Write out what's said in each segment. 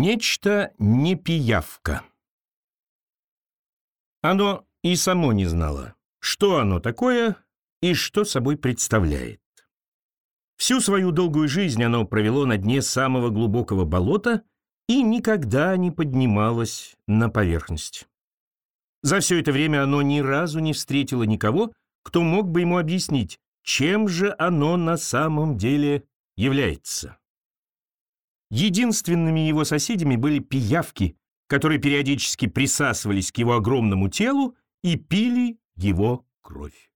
Нечто не пиявка. Оно и само не знало, что оно такое и что собой представляет. Всю свою долгую жизнь оно провело на дне самого глубокого болота и никогда не поднималось на поверхность. За все это время оно ни разу не встретило никого, кто мог бы ему объяснить, чем же оно на самом деле является. Единственными его соседями были пиявки, которые периодически присасывались к его огромному телу и пили его кровь.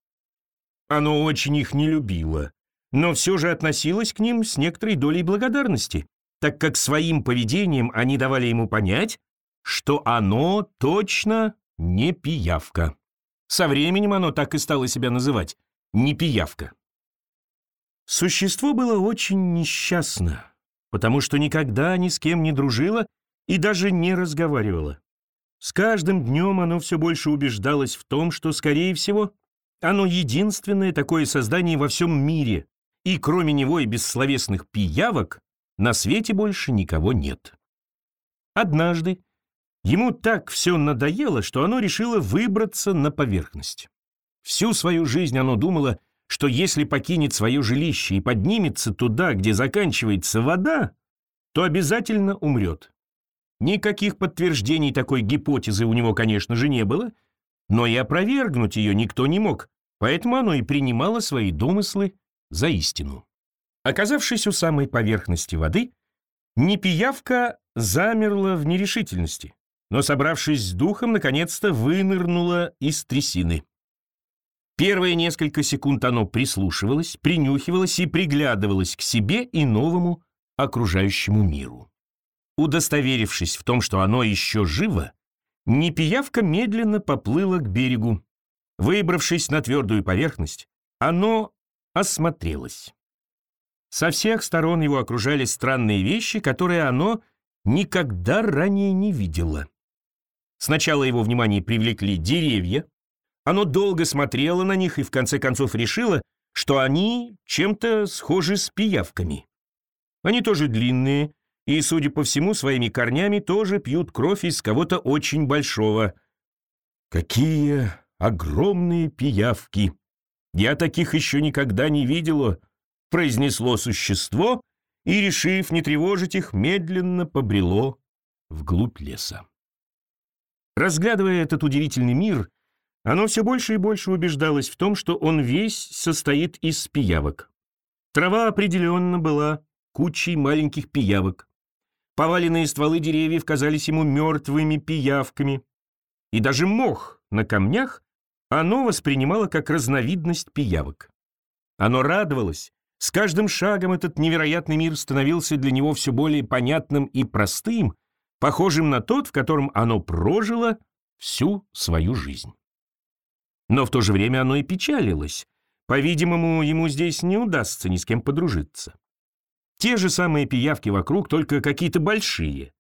Оно очень их не любило, но все же относилось к ним с некоторой долей благодарности, так как своим поведением они давали ему понять, что оно точно не пиявка. Со временем оно так и стало себя называть — не пиявка. Существо было очень несчастно потому что никогда ни с кем не дружила и даже не разговаривала. С каждым днем оно все больше убеждалось в том, что, скорее всего, оно единственное такое создание во всем мире, и кроме него и бессловесных пиявок на свете больше никого нет. Однажды ему так все надоело, что оно решило выбраться на поверхность. Всю свою жизнь оно думало — что если покинет свое жилище и поднимется туда, где заканчивается вода, то обязательно умрет. Никаких подтверждений такой гипотезы у него, конечно же, не было, но и опровергнуть ее никто не мог, поэтому оно и принимало свои домыслы за истину. Оказавшись у самой поверхности воды, Непиявка замерла в нерешительности, но, собравшись с духом, наконец-то вынырнула из трясины. Первые несколько секунд оно прислушивалось, принюхивалось и приглядывалось к себе и новому окружающему миру. Удостоверившись в том, что оно еще живо, Непиявка медленно поплыла к берегу. Выбравшись на твердую поверхность, оно осмотрелось. Со всех сторон его окружали странные вещи, которые оно никогда ранее не видело. Сначала его внимание привлекли деревья, оно долго смотрело на них и в конце концов решило, что они чем-то схожи с пиявками. Они тоже длинные и, судя по всему, своими корнями тоже пьют кровь из кого-то очень большого. Какие огромные пиявки! Я таких еще никогда не видела, произнесло существо и, решив не тревожить их, медленно побрело вглубь леса. Разглядывая этот удивительный мир, оно все больше и больше убеждалось в том, что он весь состоит из пиявок. Трава определенно была кучей маленьких пиявок. Поваленные стволы деревьев казались ему мертвыми пиявками. И даже мох на камнях оно воспринимало как разновидность пиявок. Оно радовалось. С каждым шагом этот невероятный мир становился для него все более понятным и простым, похожим на тот, в котором оно прожило всю свою жизнь. Но в то же время оно и печалилось. По-видимому, ему здесь не удастся ни с кем подружиться. Те же самые пиявки вокруг, только какие-то большие.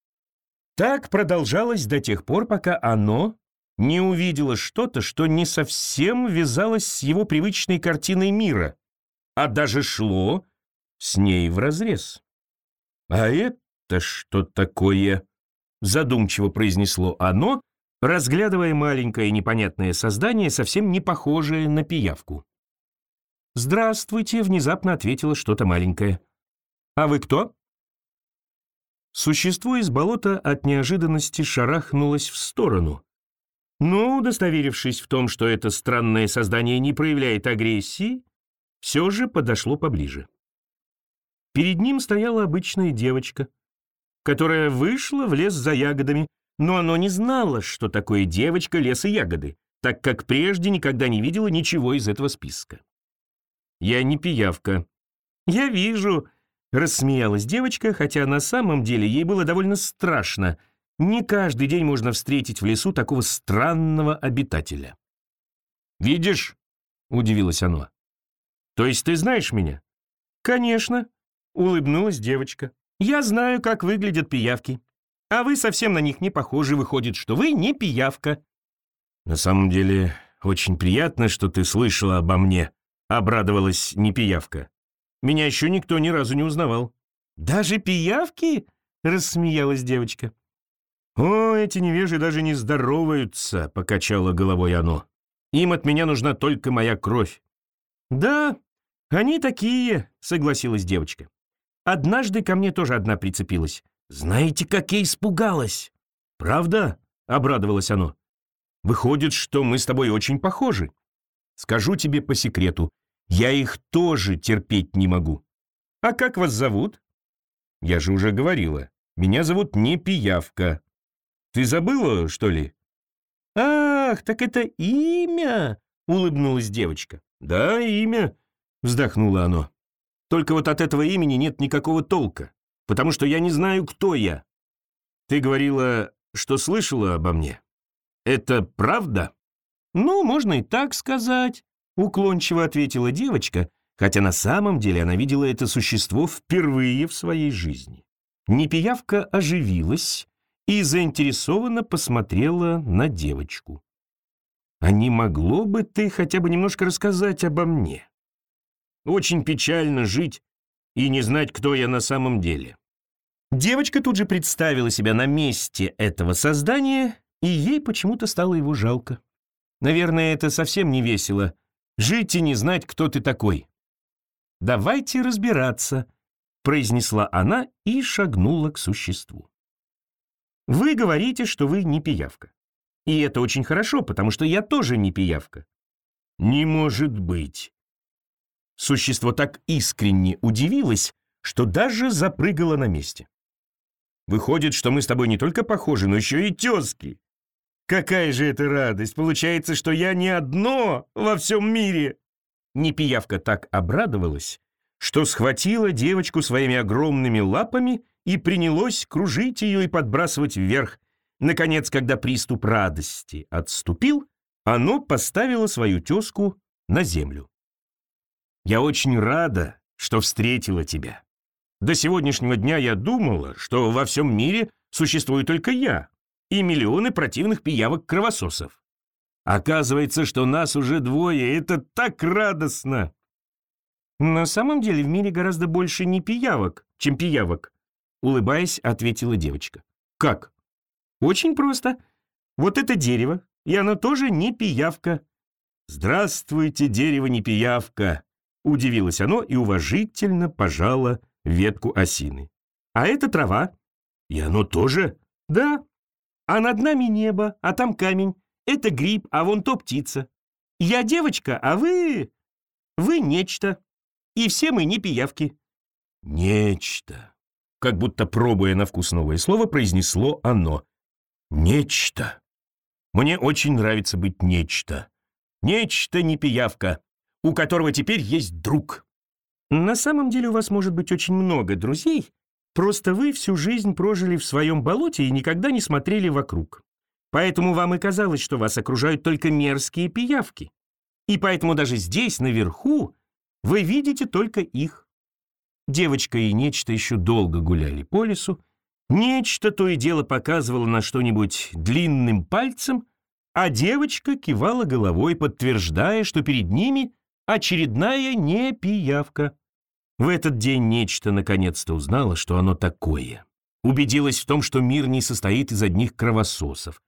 Так продолжалось до тех пор, пока оно не увидело что-то, что не совсем вязалось с его привычной картиной мира, а даже шло с ней вразрез. «А это что такое?» — задумчиво произнесло оно, разглядывая маленькое непонятное создание, совсем не похожее на пиявку. «Здравствуйте», — внезапно ответила что-то маленькое. «А вы кто?» Существо из болота от неожиданности шарахнулось в сторону. Но, удостоверившись в том, что это странное создание не проявляет агрессии, все же подошло поближе. Перед ним стояла обычная девочка, которая вышла в лес за ягодами, но оно не знало, что такое девочка леса ягоды, так как прежде никогда не видела ничего из этого списка. «Я не пиявка». «Я вижу», — рассмеялась девочка, хотя на самом деле ей было довольно страшно. Не каждый день можно встретить в лесу такого странного обитателя. «Видишь?» — удивилось оно. «То есть ты знаешь меня?» «Конечно», — улыбнулась девочка. «Я знаю, как выглядят пиявки. А вы совсем на них не похожи, выходит, что вы не пиявка». «На самом деле, очень приятно, что ты слышала обо мне», — обрадовалась непиявка. «Меня еще никто ни разу не узнавал». «Даже пиявки?» — рассмеялась девочка. «О, эти невежи даже не здороваются», — покачало головой оно. «Им от меня нужна только моя кровь». «Да, они такие», — согласилась девочка. «Однажды ко мне тоже одна прицепилась. Знаете, как я испугалась?» «Правда?» — обрадовалось оно. «Выходит, что мы с тобой очень похожи. Скажу тебе по секрету, я их тоже терпеть не могу. А как вас зовут?» «Я же уже говорила. Меня зовут не Пиявка. Ты забыла, что ли?» «Ах, так это имя!» — улыбнулась девочка. «Да, имя», — вздохнуло оно. «Только вот от этого имени нет никакого толка, потому что я не знаю, кто я. Ты говорила, что слышала обо мне. Это правда?» «Ну, можно и так сказать», — уклончиво ответила девочка, хотя на самом деле она видела это существо впервые в своей жизни. Непиявка оживилась и заинтересованно посмотрела на девочку. «А не могло бы ты хотя бы немножко рассказать обо мне? Очень печально жить и не знать, кто я на самом деле». Девочка тут же представила себя на месте этого создания, и ей почему-то стало его жалко. Наверное, это совсем не весело — жить и не знать, кто ты такой. «Давайте разбираться», — произнесла она и шагнула к существу. Вы говорите, что вы не пиявка. И это очень хорошо, потому что я тоже не пиявка. Не может быть. Существо так искренне удивилось, что даже запрыгало на месте. Выходит, что мы с тобой не только похожи, но еще и тезки. Какая же это радость! Получается, что я не одно во всем мире. Непиявка так обрадовалась, что схватила девочку своими огромными лапами и принялось кружить ее и подбрасывать вверх. Наконец, когда приступ радости отступил, оно поставило свою тезку на землю. «Я очень рада, что встретила тебя. До сегодняшнего дня я думала, что во всем мире существую только я и миллионы противных пиявок-кровососов. Оказывается, что нас уже двое, это так радостно!» «На самом деле в мире гораздо больше не пиявок, чем пиявок», улыбаясь, ответила девочка. «Как?» «Очень просто. Вот это дерево, и оно тоже не пиявка». «Здравствуйте, дерево не пиявка!» Удивилось оно и уважительно пожало ветку осины. «А это трава?» «И оно тоже?» «Да. А над нами небо, а там камень. Это гриб, а вон то птица. Я девочка, а вы... Вы нечто. И все мы не пиявки». «Нечто», как будто пробуя на вкус новое слово, произнесло оно. «Нечто. Мне очень нравится быть нечто. Нечто не пиявка, у которого теперь есть друг». На самом деле у вас может быть очень много друзей, просто вы всю жизнь прожили в своем болоте и никогда не смотрели вокруг. Поэтому вам и казалось, что вас окружают только мерзкие пиявки. И поэтому даже здесь, наверху, вы видите только их. Девочка и нечто еще долго гуляли по лесу. Нечто то и дело показывало на что-нибудь длинным пальцем, а девочка кивала головой, подтверждая, что перед ними очередная непиявка. В этот день нечто наконец-то узнало, что оно такое. Убедилась в том, что мир не состоит из одних кровососов.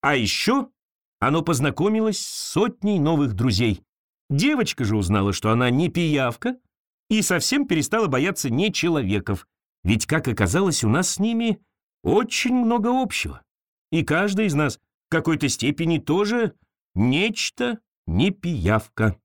А еще оно познакомилось с сотней новых друзей. Девочка же узнала, что она не пиявка, и совсем перестала бояться не человеков, ведь, как оказалось, у нас с ними очень много общего. И каждый из нас в какой-то степени тоже нечто не пиявка.